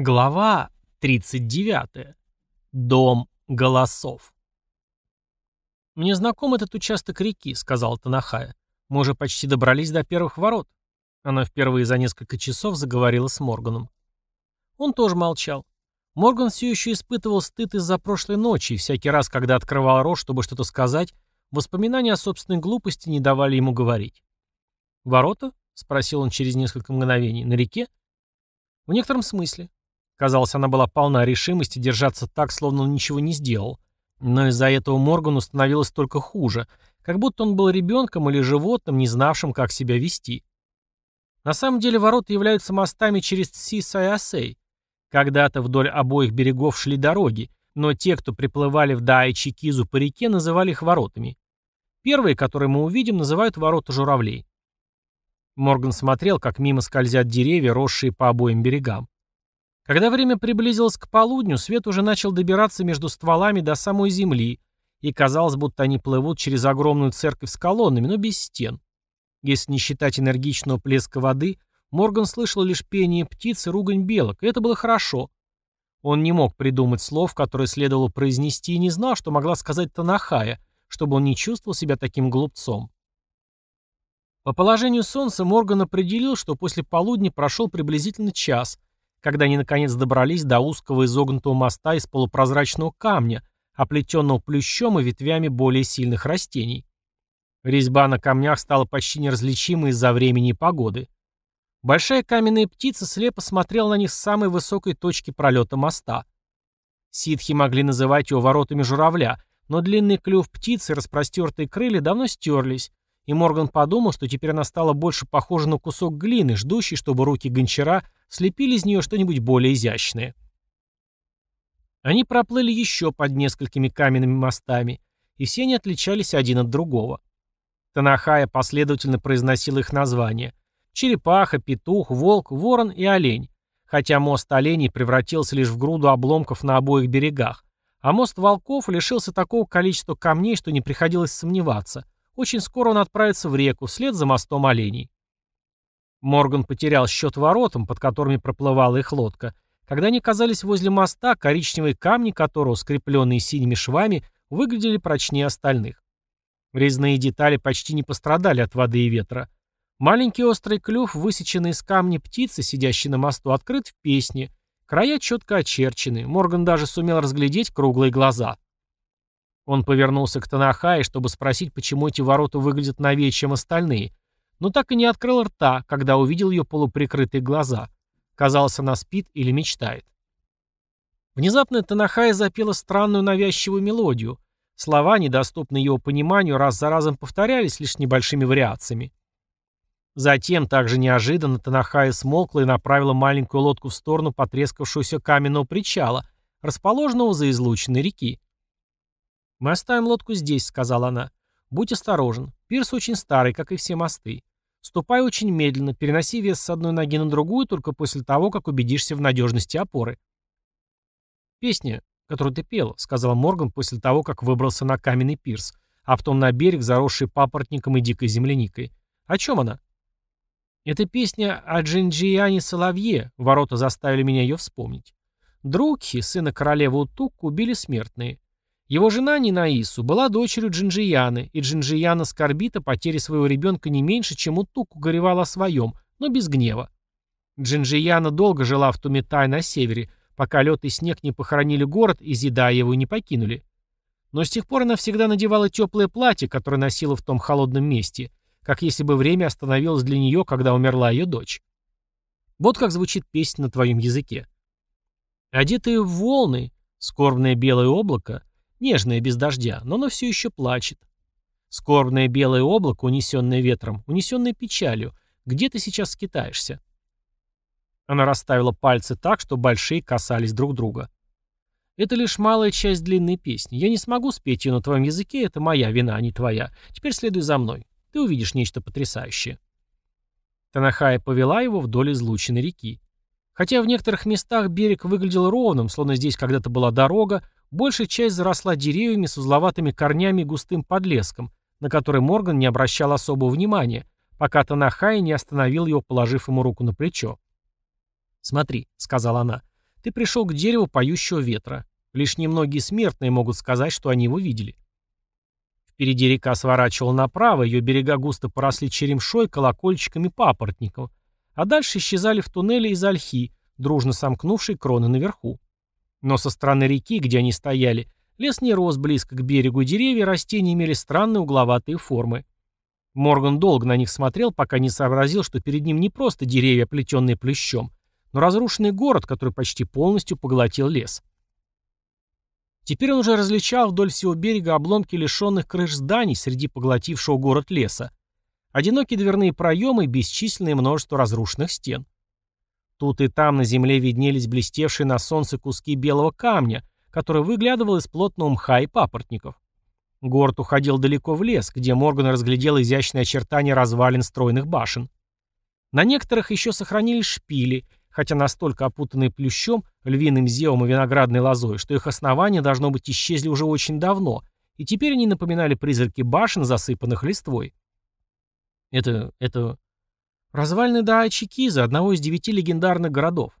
Глава 39. Дом голосов. «Мне знаком этот участок реки», — сказал Танахая. «Мы уже почти добрались до первых ворот». Она впервые за несколько часов заговорила с Морганом. Он тоже молчал. Морган все еще испытывал стыд из-за прошлой ночи, и всякий раз, когда открывал рот, чтобы что-то сказать, воспоминания о собственной глупости не давали ему говорить. «Ворота?» — спросил он через несколько мгновений. «На реке?» «В некотором смысле. Казалось, она была полна решимости держаться так, словно он ничего не сделал. Но из-за этого Моргану становилось только хуже, как будто он был ребенком или животным, не знавшим, как себя вести. На самом деле ворота являются мостами через Цисай-Асей. Когда-то вдоль обоих берегов шли дороги, но те, кто приплывали в Даичи-Кизу по реке, называли их воротами. Первые, которые мы увидим, называют ворота журавлей. Морган смотрел, как мимо скользят деревья, росшие по обоим берегам. Когда время приблизилось к полудню, свет уже начал добираться между стволами до самой земли, и казалось, будто они плывут через огромную церковь с колоннами, но без стен. Если не считать энергичного плеска воды, Морган слышал лишь пение птиц и ругань белок, и это было хорошо. Он не мог придумать слов, которые следовало произнести, и не знал, что могла сказать Танахая, чтобы он не чувствовал себя таким глупцом. По положению солнца Морган определил, что после полудня прошел приблизительно час, когда они наконец добрались до узкого изогнутого моста из полупрозрачного камня, оплетенного плющом и ветвями более сильных растений. Резьба на камнях стала почти неразличимой из-за времени и погоды. Большая каменная птица слепо смотрела на них с самой высокой точки пролета моста. Ситхи могли называть его воротами журавля, но длинный клюв птицы и распростертые крылья давно стерлись, и Морган подумал, что теперь она стала больше похожа на кусок глины, ждущий, чтобы руки гончара слепили из нее что-нибудь более изящное. Они проплыли еще под несколькими каменными мостами, и все они отличались один от другого. Танахая последовательно произносил их названия. Черепаха, петух, волк, ворон и олень. Хотя мост оленей превратился лишь в груду обломков на обоих берегах, а мост волков лишился такого количества камней, что не приходилось сомневаться. Очень скоро он отправится в реку, вслед за мостом оленей. Морган потерял счет воротам, под которыми проплывала их лодка. Когда они оказались возле моста, коричневые камни которого, скрепленные синими швами, выглядели прочнее остальных. Резные детали почти не пострадали от воды и ветра. Маленький острый клюв, высеченный из камня птицы, сидящей на мосту, открыт в песне. Края четко очерчены. Морган даже сумел разглядеть круглые глаза. Он повернулся к Танахае, чтобы спросить, почему эти ворота выглядят новее, чем остальные, но так и не открыл рта, когда увидел ее полуприкрытые глаза. Казалось, она спит или мечтает. Внезапно Танахая запела странную навязчивую мелодию. Слова, недоступные его пониманию, раз за разом повторялись лишь небольшими вариациями. Затем, также неожиданно, Танахая смолкла и направила маленькую лодку в сторону потрескавшегося каменного причала, расположенного за излученной реки. «Мы оставим лодку здесь», — сказала она. «Будь осторожен. Пирс очень старый, как и все мосты. Ступай очень медленно, переноси вес с одной ноги на другую только после того, как убедишься в надежности опоры. «Песня, которую ты пел», — сказал Морган после того, как выбрался на каменный пирс, а потом на берег, заросший папоротником и дикой земляникой. «О чем она?» «Это песня о Джинджияне Соловье», — ворота заставили меня ее вспомнить. Друкхи, сына королевы Утук, убили смертные. Его жена Нинаису была дочерью Джинджияны, и Джинджияна скорбит о потере своего ребенка не меньше, чем Утуку горевал о своем, но без гнева. Джинджияна долго жила в Тумитай на севере, пока лед и снег не похоронили город и Зида его не покинули. Но с тех пор она всегда надевала теплое платье, которое носила в том холодном месте, как если бы время остановилось для нее, когда умерла ее дочь. Вот как звучит песня на твоем языке. Одетые в волны, скорбное белое облако, Нежное без дождя, но оно все еще плачет. Скорбное белое облако, унесенное ветром, унесенное печалью. Где ты сейчас скитаешься? Она расставила пальцы так, что большие касались друг друга. Это лишь малая часть длинной песни. Я не смогу спеть ее на твоем языке, это моя вина, а не твоя. Теперь следуй за мной. Ты увидишь нечто потрясающее. Танахая повела его вдоль излученной реки. Хотя в некоторых местах берег выглядел ровным, словно здесь когда-то была дорога, Большая часть заросла деревьями с узловатыми корнями и густым подлеском, на который Морган не обращал особого внимания, пока Танахай не остановил его, положив ему руку на плечо. «Смотри», — сказала она, Ты пришел к дереву поющего ветра. Лишь немногие смертные могут сказать, что они его видели. Впереди река сворачивала направо, ее берега густо поросли черемшой, колокольчиками папоротников, а дальше исчезали в туннеле из ольхи, дружно сомкнувшей кроны наверху. Но со стороны реки, где они стояли, лес не рос близко к берегу, деревья и растения имели странные угловатые формы. Морган долго на них смотрел, пока не сообразил, что перед ним не просто деревья, оплетенные плющом, но разрушенный город, который почти полностью поглотил лес. Теперь он уже различал вдоль всего берега обломки лишенных крыш зданий среди поглотившего город леса. Одинокие дверные проемы и бесчисленное множество разрушенных стен. Тут и там на земле виднелись блестевшие на солнце куски белого камня, который выглядывал из плотного мха и папоротников. Город уходил далеко в лес, где Морган разглядел изящные очертания развалин стройных башен. На некоторых еще сохранились шпили, хотя настолько опутанные плющом, львиным зевом и виноградной лозой, что их основания, должно быть, исчезли уже очень давно, и теперь они напоминали призраки башен, засыпанных листвой. Это... это... Развалины Даачи-Киза, одного из девяти легендарных городов.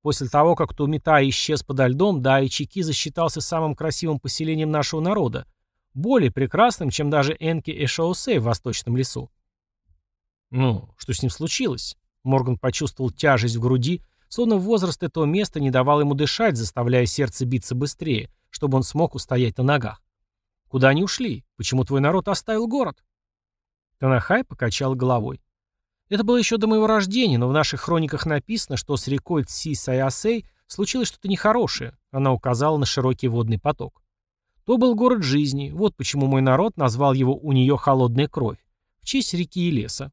После того, как Тумитай исчез подо льдом, Даачи-Киза считался самым красивым поселением нашего народа, более прекрасным, чем даже Энки Эшоусей в Восточном лесу. Ну, что с ним случилось? Морган почувствовал тяжесть в груди, словно возраст этого места не давал ему дышать, заставляя сердце биться быстрее, чтобы он смог устоять на ногах. «Куда они ушли? Почему твой народ оставил город?» Танахай покачал головой. «Это было еще до моего рождения, но в наших хрониках написано, что с рекой Цси Саясей случилось что-то нехорошее», она указала на широкий водный поток. «То был город жизни, вот почему мой народ назвал его у нее холодная кровь, в честь реки и леса.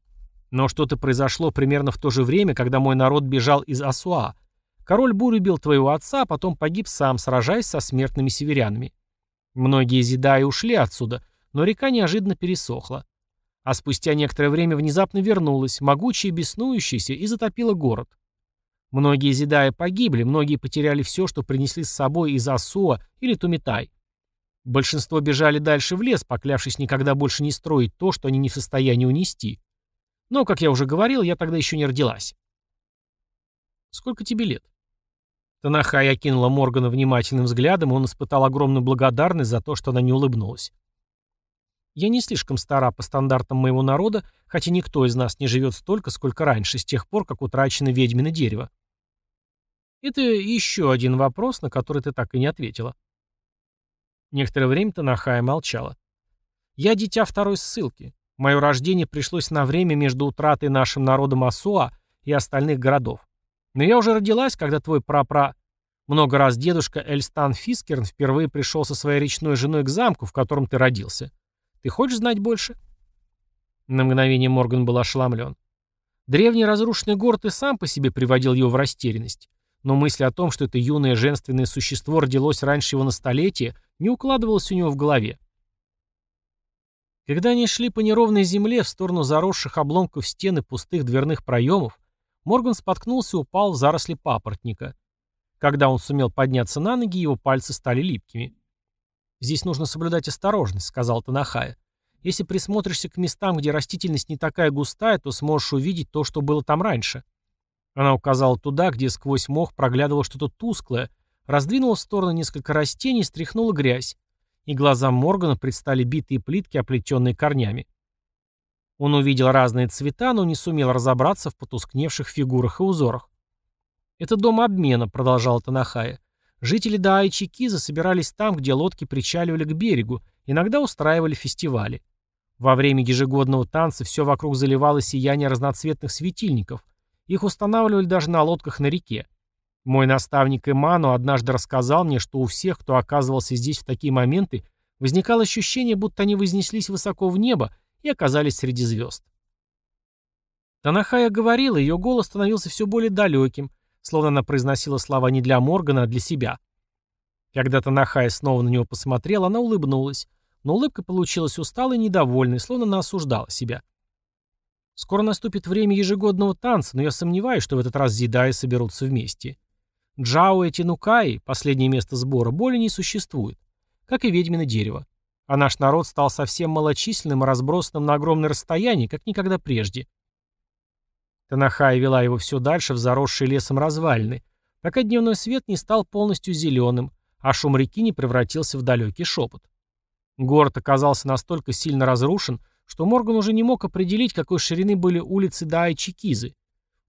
Но что-то произошло примерно в то же время, когда мой народ бежал из Асуа. Король бурь убил твоего отца, а потом погиб сам, сражаясь со смертными северянами. Многие зидаи ушли отсюда, но река неожиданно пересохла. А спустя некоторое время внезапно вернулась, могучая и беснующаяся, и затопила город. Многие зидаи погибли, многие потеряли все, что принесли с собой из Асуа или Тумитай. Большинство бежали дальше в лес, поклявшись никогда больше не строить то, что они не в состоянии унести. Но, как я уже говорил, я тогда еще не родилась. Сколько тебе лет? Танахай окинула Моргана внимательным взглядом, и он испытал огромную благодарность за то, что она не улыбнулась. Я не слишком стара по стандартам моего народа, хотя никто из нас не живет столько, сколько раньше, с тех пор, как утрачено ведьмино дерево. Это еще один вопрос, на который ты так и не ответила. Некоторое время Танахая молчала. Я дитя второй ссылки. Мое рождение пришлось на время между утратой нашим народом Асуа и остальных городов. Но я уже родилась, когда твой прапра... Много раз дедушка Эльстан Фискерн впервые пришел со своей речной женой к замку, в котором ты родился. Ты хочешь знать больше?» На мгновение Морган был ошеломлен. Древний разрушенный город и сам по себе приводил его в растерянность. Но мысль о том, что это юное женственное существо родилось раньше его на столетие, не укладывалась у него в голове. Когда они шли по неровной земле в сторону заросших обломков стены пустых дверных проемов, Морган споткнулся и упал в заросли папоротника. Когда он сумел подняться на ноги, его пальцы стали липкими. «Здесь нужно соблюдать осторожность», — сказал Танахая. «Если присмотришься к местам, где растительность не такая густая, то сможешь увидеть то, что было там раньше». Она указала туда, где сквозь мох проглядывало что-то тусклое, раздвинула в сторону несколько растений и стряхнула грязь и глазам Моргана предстали битые плитки, оплетенные корнями. Он увидел разные цвета, но не сумел разобраться в потускневших фигурах и узорах. «Это дом обмена», — продолжал Танахая. «Жители Даайчи Киза собирались там, где лодки причаливали к берегу, иногда устраивали фестивали. Во время ежегодного танца все вокруг заливало сияние разноцветных светильников. Их устанавливали даже на лодках на реке. Мой наставник Иману однажды рассказал мне, что у всех, кто оказывался здесь в такие моменты, возникало ощущение, будто они вознеслись высоко в небо и оказались среди звезд. Танахая говорила, ее голос становился все более далеким, словно она произносила слова не для Моргана, а для себя. Когда Танахая снова на него посмотрела, она улыбнулась, но улыбка получилась усталой и недовольной, словно она осуждала себя. Скоро наступит время ежегодного танца, но я сомневаюсь, что в этот раз Зидаи соберутся вместе. Джао и Тинукаи, последнее место сбора, более не существует, как и ведьмино дерево. А наш народ стал совсем малочисленным и разбросанным на огромное расстояние, как никогда прежде. Танахай вела его все дальше в заросшие лесом развалины, пока дневной свет не стал полностью зеленым, а шум реки не превратился в далекий шепот. Город оказался настолько сильно разрушен, что Морган уже не мог определить, какой ширины были улицы до Айчикизы.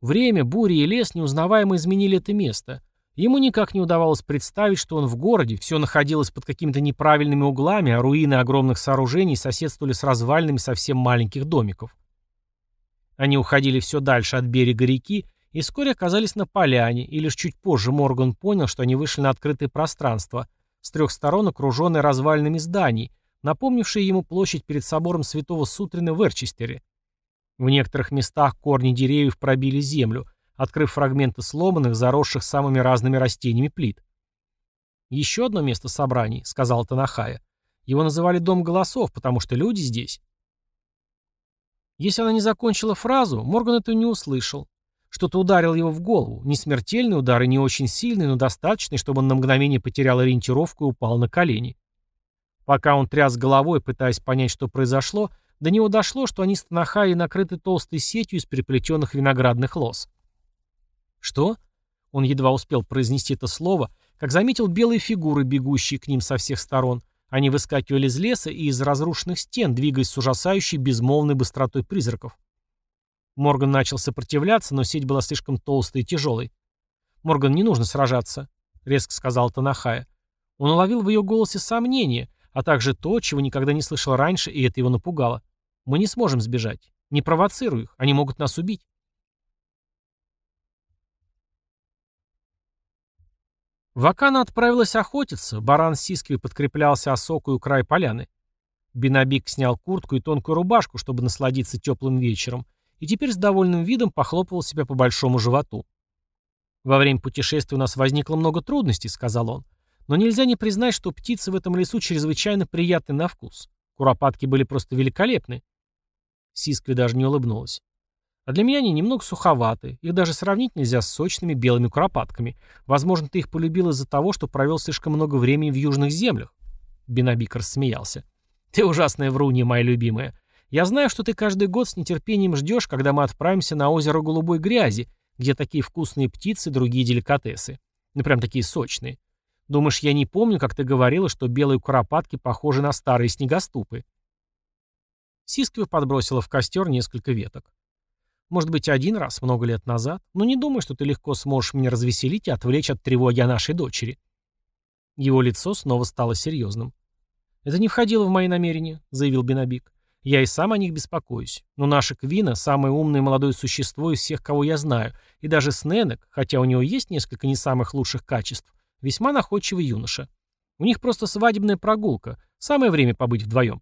Время, бури и лес неузнаваемо изменили это место. Ему никак не удавалось представить, что он в городе, все находилось под какими-то неправильными углами, а руины огромных сооружений соседствовали с развалинами совсем маленьких домиков. Они уходили все дальше от берега реки и вскоре оказались на поляне, и лишь чуть позже Морган понял, что они вышли на открытое пространство, с трех сторон окруженное развалинами зданий, напомнившие ему площадь перед собором святого Сутрина в Эрчестере. В некоторых местах корни деревьев пробили землю, открыв фрагменты сломанных, заросших самыми разными растениями плит. «Еще одно место собраний», — сказал Танахая. «Его называли Дом голосов, потому что люди здесь». Если она не закончила фразу, Морган это не услышал. Что-то ударило его в голову. Не смертельный удар и не очень сильный, но достаточный, чтобы он на мгновение потерял ориентировку и упал на колени. Пока он тряс головой, пытаясь понять, что произошло, до него дошло, что они с Танахаей накрыты толстой сетью из переплетенных виноградных лоз. «Что?» Он едва успел произнести это слово, как заметил белые фигуры, бегущие к ним со всех сторон. Они выскакивали из леса и из разрушенных стен, двигаясь с ужасающей безмолвной быстротой призраков. Морган начал сопротивляться, но сеть была слишком толстой и тяжелой. «Морган, не нужно сражаться», — резко сказал Танахая. Он уловил в ее голосе сомнение, а также то, чего никогда не слышал раньше, и это его напугало. Мы не сможем сбежать. Не провоцируй их, они могут нас убить. Вакана отправилась охотиться, баран с подкреплялся осокую край поляны. Бинабик снял куртку и тонкую рубашку, чтобы насладиться теплым вечером, и теперь с довольным видом похлопывал себя по большому животу. «Во время путешествия у нас возникло много трудностей», — сказал он. «Но нельзя не признать, что птицы в этом лесу чрезвычайно приятны на вкус. Куропатки были просто великолепны. Сискви даже не улыбнулась. А для меня они немного суховаты. Их даже сравнить нельзя с сочными белыми куропатками. Возможно, ты их полюбил из-за того, что провел слишком много времени в южных землях. Бенабик рассмеялся. Ты ужасная врунья, моя любимая. Я знаю, что ты каждый год с нетерпением ждешь, когда мы отправимся на озеро Голубой Грязи, где такие вкусные птицы и другие деликатесы. Ну, прям такие сочные. Думаешь, я не помню, как ты говорила, что белые куропатки похожи на старые снегоступы? Сискви подбросила в костер несколько веток. Может быть, один раз, много лет назад, но не думаю, что ты легко сможешь меня развеселить и отвлечь от тревоги о нашей дочери. Его лицо снова стало серьезным. «Это не входило в мои намерения», — заявил Бенабик. «Я и сам о них беспокоюсь. Но наша Квина — самое умное молодое существо из всех, кого я знаю, и даже Сненек, хотя у него есть несколько не самых лучших качеств, весьма находчивый юноша. У них просто свадебная прогулка, самое время побыть вдвоем.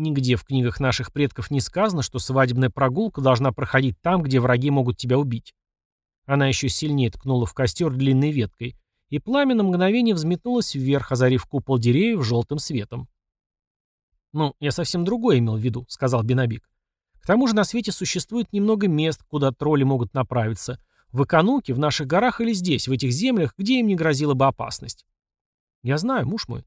Нигде в книгах наших предков не сказано, что свадебная прогулка должна проходить там, где враги могут тебя убить. Она еще сильнее ткнула в костер длинной веткой, и пламя на мгновение взметнулось вверх, озарив купол деревьев желтым светом. «Ну, я совсем другое имел в виду», — сказал Бенабик. «К тому же на свете существует немного мест, куда тролли могут направиться. В Экануке, в наших горах или здесь, в этих землях, где им не грозила бы опасность». «Я знаю, муж мой».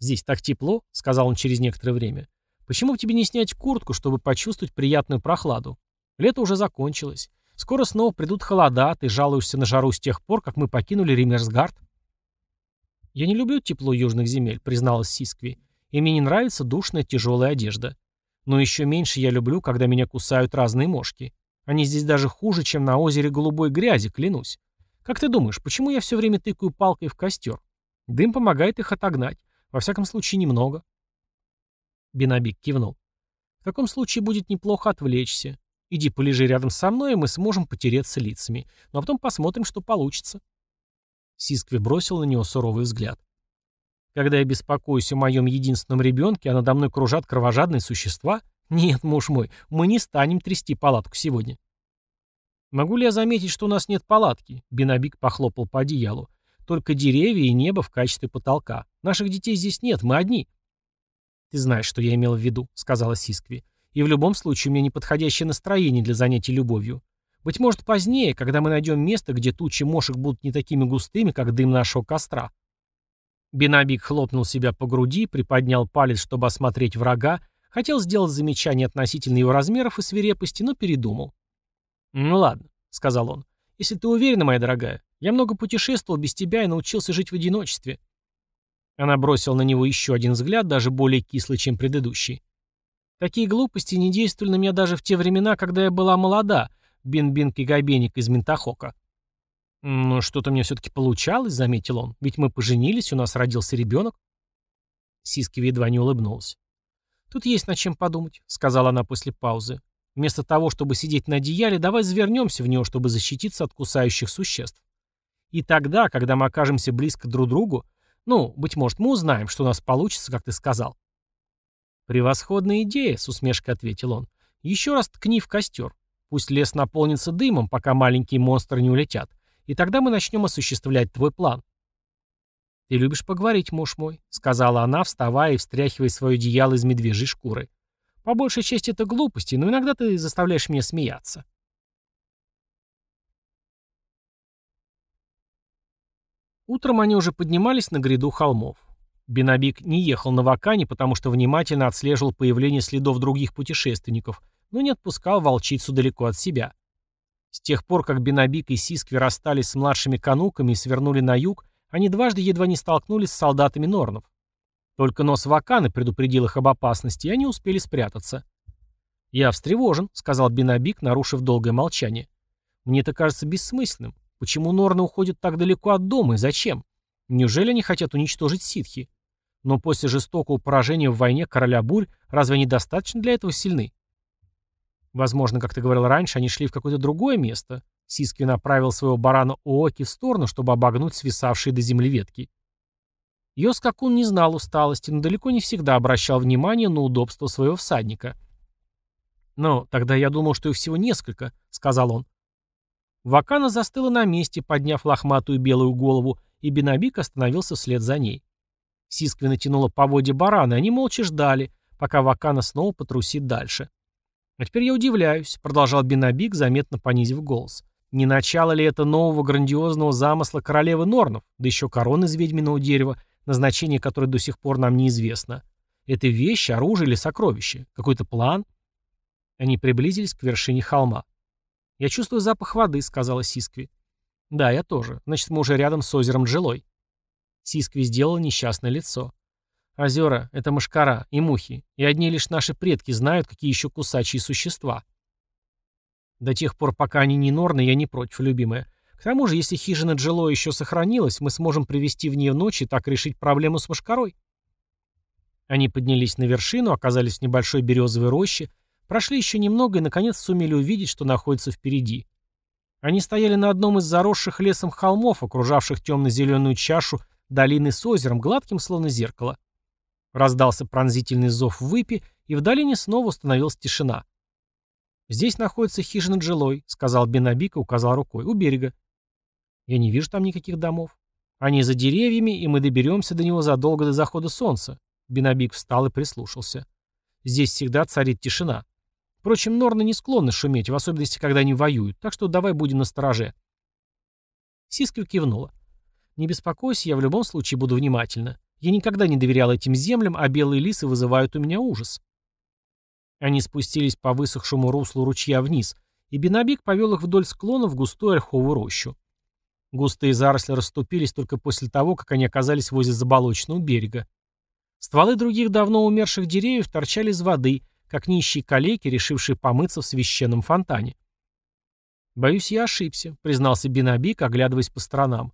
«Здесь так тепло», — сказал он через некоторое время. Почему бы тебе не снять куртку, чтобы почувствовать приятную прохладу? Лето уже закончилось. Скоро снова придут холода, ты жалуешься на жару с тех пор, как мы покинули Римерсгард. Я не люблю тепло южных земель, призналась Сискви, и мне не нравится душная тяжелая одежда. Но еще меньше я люблю, когда меня кусают разные мошки. Они здесь даже хуже, чем на озере голубой грязи, клянусь. Как ты думаешь, почему я все время тыкаю палкой в костер? Дым помогает их отогнать. Во всяком случае, немного. Бенабик кивнул. В таком случае будет неплохо отвлечься. Иди полежи рядом со мной, и мы сможем потереться лицами. Ну а потом посмотрим, что получится. Сискви бросил на него суровый взгляд. Когда я беспокоюсь о моем единственном ребенке, а надо мной кружат кровожадные существа? Нет, муж мой, мы не станем трясти палатку сегодня. Могу ли я заметить, что у нас нет палатки? Бенабик похлопал по одеялу. Только деревья и небо в качестве потолка. Наших детей здесь нет, мы одни. «Ты знаешь, что я имел в виду», — сказала Сискви. «И в любом случае у меня неподходящее настроение для занятий любовью. Быть может, позднее, когда мы найдем место, где тучи мошек будут не такими густыми, как дым нашего костра». Бенабик хлопнул себя по груди, приподнял палец, чтобы осмотреть врага, хотел сделать замечание относительно его размеров и свирепости, но передумал. «Ну ладно», — сказал он. Если ты уверена, моя дорогая, я много путешествовал без тебя и научился жить в одиночестве». Она бросила на него еще один взгляд, даже более кислый, чем предыдущий. Такие глупости не действовали на меня даже в те времена, когда я была молода, бин-бин кигабеник из Ментахока. «Ну, что-то мне все-таки получалось», — заметил он. «Ведь мы поженились, у нас родился ребенок». Сиски едва не улыбнулась. «Тут есть над чем подумать», — сказала она после паузы. «Вместо того, чтобы сидеть на одеяле, давай завернемся в него, чтобы защититься от кусающих существ. И тогда, когда мы окажемся близко друг к другу, ну, быть может, мы узнаем, что у нас получится, как ты сказал». «Превосходная идея», — с усмешкой ответил он. «Еще раз ткни в костер. Пусть лес наполнится дымом, пока маленькие монстры не улетят. И тогда мы начнем осуществлять твой план». «Ты любишь поговорить, муж мой», — сказала она, вставая и встряхивая свое одеяло из медвежьей шкуры. «По большей части это глупости, но иногда ты заставляешь меня смеяться». Утром они уже поднимались на гряду холмов. Бенабик не ехал на Вакане, потому что внимательно отслеживал появление следов других путешественников, но не отпускал волчицу далеко от себя. С тех пор, как Бенабик и Сискви расстались с младшими кануками и свернули на юг, они дважды едва не столкнулись с солдатами Норнов. Только нос Ваканы предупредил их об опасности, и они успели спрятаться. «Я встревожен», — сказал Бенабик, нарушив долгое молчание. «Мне это кажется бессмысленным. Почему Норны уходят так далеко от дома и зачем? Неужели они хотят уничтожить ситхи? Но после жестокого поражения в войне короля Бурь разве они достаточно для этого сильны? Возможно, как ты говорил раньше, они шли в какое-то другое место. Сиски направил своего барана Ооки в сторону, чтобы обогнуть свисавшие до земли ветки. Ее скакун не знал усталости, но далеко не всегда обращал внимание на удобство своего всадника. «Но тогда я думал, что их всего несколько», — сказал он. Вакана застыла на месте, подняв лохматую белую голову, и Бенабик остановился вслед за ней. Сискви натянула поводья барана, и они молча ждали, пока Вакана снова потрусит дальше. «А теперь я удивляюсь», — продолжал Бенабик, заметно понизив голос. «Не начало ли это нового грандиозного замысла королевы Норнов, да еще корон из ведьминого дерева, назначение которой до сих пор нам неизвестно? Это вещь, оружие или сокровище? Какой-то план?» Они приблизились к вершине холма. «Я чувствую запах воды», — сказала Сискви. «Да, я тоже. Значит, мы уже рядом с озером Джилой». Сискви сделала несчастное лицо. Озера — это мышкара и мухи, и одни лишь наши предки знают, какие еще кусачие существа. До тех пор, пока они не норны, я не против, любимая. К тому же, если хижина Джило еще сохранилась, мы сможем привести в нее ночь и так решить проблему с мышкарой. Они поднялись на вершину, оказались в небольшой березовой роще, прошли еще немного и, наконец, сумели увидеть, что находится впереди. Они стояли на одном из заросших лесом холмов, окружавших темно-зеленую чашу долины с озером, гладким, словно зеркало. Раздался пронзительный зов выпи, и в долине снова установилась тишина. «Здесь находится хижина Джилой», — сказал Бенабик и указал рукой. «У берега». «Я не вижу там никаких домов. Они за деревьями, и мы доберемся до него задолго до захода солнца». Бенабик встал и прислушался. «Здесь всегда царит тишина. Впрочем, норны не склонны шуметь, в особенности, когда они воюют, так что давай будем настороже». Сискви кивнула. «Не беспокойся, я в любом случае буду внимательна. Я никогда не доверял этим землям, а белые лисы вызывают у меня ужас. Они спустились по высохшему руслу ручья вниз, и Бенабик повел их вдоль склона в густую ольховую рощу. Густые заросли расступились только после того, как они оказались возле заболоченного берега. Стволы других давно умерших деревьев торчали из воды, как нищие калеки, решившие помыться в священном фонтане. «Боюсь, я ошибся», — признался Бенабик, оглядываясь по сторонам.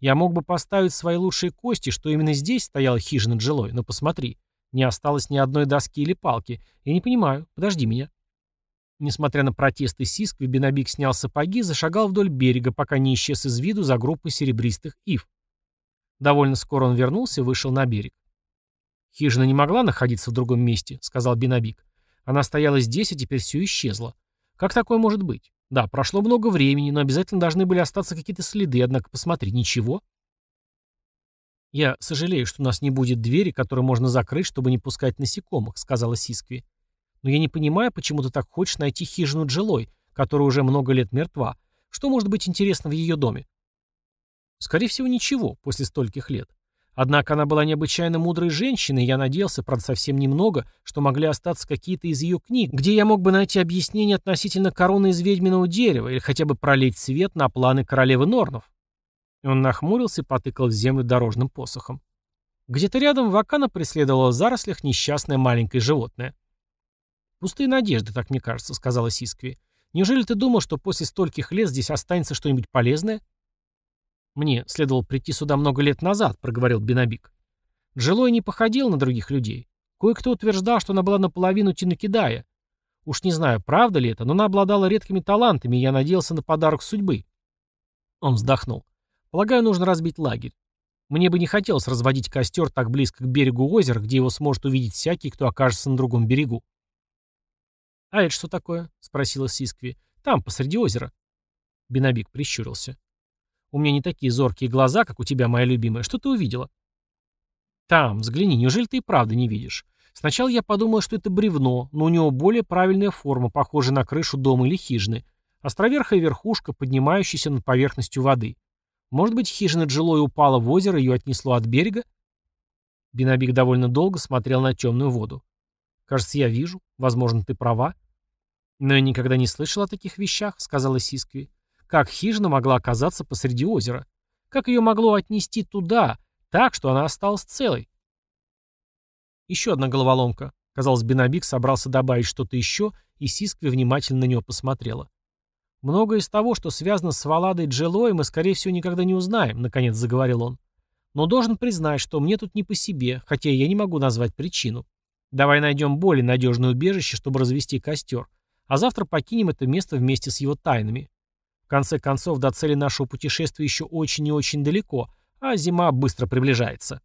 Я мог бы поставить свои лучшие кости, что именно здесь стояла хижина Джилой, но посмотри, не осталось ни одной доски или палки. Я не понимаю, подожди меня. Несмотря на протесты Сиск, Бенабик снял сапоги и зашагал вдоль берега, пока не исчез из виду за группой серебристых ив. Довольно скоро он вернулся и вышел на берег. «Хижина не могла находиться в другом месте», — сказал Бенабик. «Она стояла здесь, а теперь все исчезло. Как такое может быть? Да, прошло много времени, но обязательно должны были остаться какие-то следы, однако посмотри, ничего. «Я сожалею, что у нас не будет двери, которую можно закрыть, чтобы не пускать насекомых», — сказала Сискви. «Но я не понимаю, почему ты так хочешь найти хижину Джилой, которая уже много лет мертва. Что может быть интересно в ее доме?» «Скорее всего, ничего, после стольких лет. Однако она была необычайно мудрой женщиной, и я надеялся, правда, совсем немного, что могли остаться какие-то из ее книг, где я мог бы найти объяснение относительно короны из ведьминого дерева или хотя бы пролить свет на планы королевы Норнов. Он нахмурился и потыкал в землю дорожным посохом. Где-то рядом Вакана преследовала в зарослях несчастное маленькое животное. «Пустые надежды, так мне кажется», — сказала Сискви. «Неужели ты думал, что после стольких лет здесь останется что-нибудь полезное?» «Мне следовало прийти сюда много лет назад», — проговорил Бенабик. Джилой не походил на других людей. Кое-кто утверждал, что она была наполовину Тинокидая. Уж не знаю, правда ли это, но она обладала редкими талантами, и я надеялся на подарок судьбы. Он вздохнул. «Полагаю, нужно разбить лагерь. Мне бы не хотелось разводить костер так близко к берегу озера, где его сможет увидеть всякий, кто окажется на другом берегу». «А это что такое?» — спросила Сискви. «Там, посреди озера». Бенабик прищурился. У меня не такие зоркие глаза, как у тебя, моя любимая. Что ты увидела?» «Там, взгляни, неужели ты и правда не видишь? Сначала я подумал, что это бревно, но у него более правильная форма, похожая на крышу дома или хижины. Островерхая верхушка, поднимающаяся над поверхностью воды. Может быть, хижина Джилой упала в озеро ее отнесло от берега?» Бинабик довольно долго смотрел на темную воду. «Кажется, я вижу. Возможно, ты права». «Но я никогда не слышал о таких вещах», — сказала Сискви. Как хижина могла оказаться посреди озера? Как ее могло отнести туда, так, что она осталась целой? Еще одна головоломка. Казалось, Бенабик собрался добавить что-то еще, и Сискви внимательно на него посмотрела. «Многое из того, что связано с Валадой Джелой, мы, скорее всего, никогда не узнаем», — наконец заговорил он. «Но должен признать, что мне тут не по себе, хотя я не могу назвать причину. Давай найдем более надежное убежище, чтобы развести костер, а завтра покинем это место вместе с его тайнами. В конце концов, до цели нашего путешествия еще очень и очень далеко, а зима быстро приближается.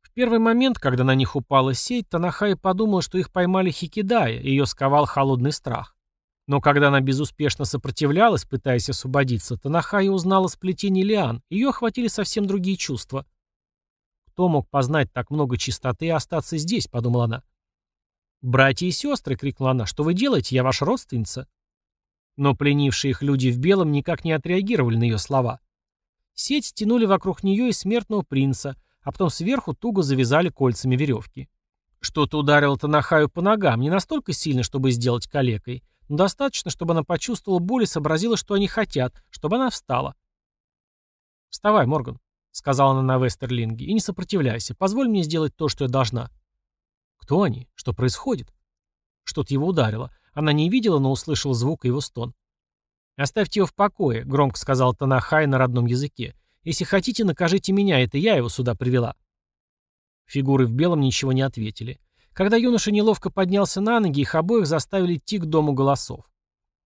В первый момент, когда на них упала сеть, Танахай подумала, что их поймали Хикидая, и ее сковал холодный страх. Но когда она безуспешно сопротивлялась, пытаясь освободиться, Танахая узнала сплетение лиан, ее охватили совсем другие чувства. «Кто мог познать так много чистоты и остаться здесь?» — подумала она. «Братья и сестры!» — крикнула она. «Что вы делаете? Я ваша родственница!» Но пленившие их люди в белом никак не отреагировали на ее слова. Сеть стянули вокруг нее и смертного принца, а потом сверху туго завязали кольцами веревки. Что-то ударило Танахаю по ногам, не настолько сильно, чтобы сделать калекой, но достаточно, чтобы она почувствовала боль и сообразила, что они хотят, чтобы она встала. «Вставай, Морган», — сказала она на Вестерлинге, — «и не сопротивляйся. Позволь мне сделать то, что я должна». Кто они? Что происходит? Что-то его ударило. Она не видела, но услышала звук и его стон. «Оставьте его в покое», — громко сказал Танахай на родном языке. «Если хотите, накажите меня, это я его сюда привела». Фигуры в белом ничего не ответили. Когда юноша неловко поднялся на ноги, их обоих заставили идти к дому голосов.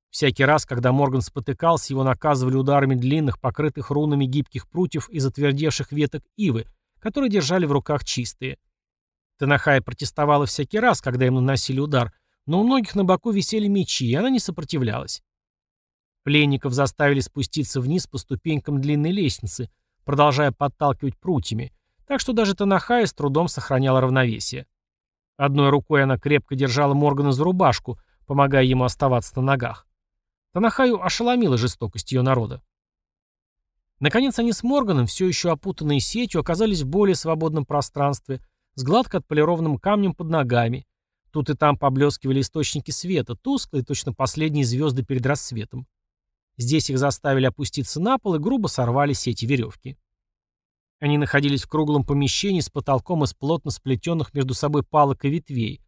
Всякий раз, когда Морган спотыкался, его наказывали ударами длинных, покрытых рунами гибких прутьев и затвердевших веток ивы, которые держали в руках чистые. Танахая протестовала всякий раз, когда им наносили удар, но у многих на боку висели мечи, и она не сопротивлялась. Пленников заставили спуститься вниз по ступенькам длинной лестницы, продолжая подталкивать прутьями, так что даже Танахая с трудом сохраняла равновесие. Одной рукой она крепко держала Моргана за рубашку, помогая ему оставаться на ногах. Танахаю ошеломила жестокость ее народа. Наконец они с Морганом, все еще опутанные сетью, оказались в более свободном пространстве, с гладко отполированным камнем под ногами. Тут и там поблескивали источники света, тусклые, точно последние звезды перед рассветом. Здесь их заставили опуститься на пол и грубо сорвали сети веревки. Они находились в круглом помещении с потолком из плотно сплетенных между собой палок и ветвей.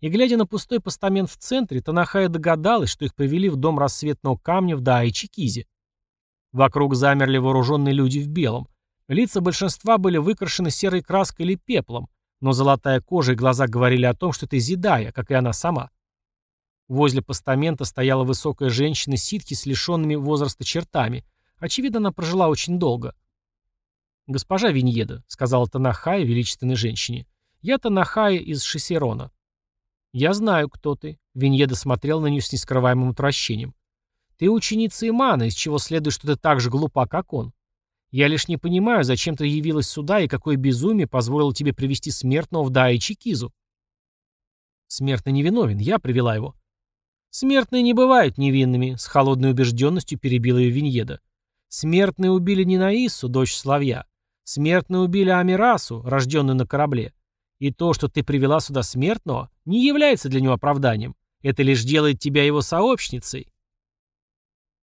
И, глядя на пустой постамент в центре, Танахая догадалась, что их привели в дом рассветного камня в Даайчикизе. Вокруг замерли вооруженные люди в белом. Лица большинства были выкрашены серой краской или пеплом, но золотая кожа и глаза говорили о том, что это Зидая, как и она сама. Возле постамента стояла высокая женщина ситки с лишенными возраста чертами. Очевидно, она прожила очень долго. «Госпожа Виньеда», — сказала Танахая величественной женщине, — «я Танахая из Шесерона». «Я знаю, кто ты», — Виньеда смотрел на нее с нескрываемым отвращением. «Ты ученица Имана, из чего следует, что ты так же глупа, как он. Я лишь не понимаю, зачем ты явилась сюда и какое безумие позволило тебе привести смертного в Даичи Кизу. Смертный невиновен, я привела его. Смертные не бывают невинными, с холодной убежденностью перебила ее Виньеда. Смертные убили не Наису, дочь Славья. Смертные убили Амирасу, рожденную на корабле. И то, что ты привела сюда смертного, не является для него оправданием. Это лишь делает тебя его сообщницей.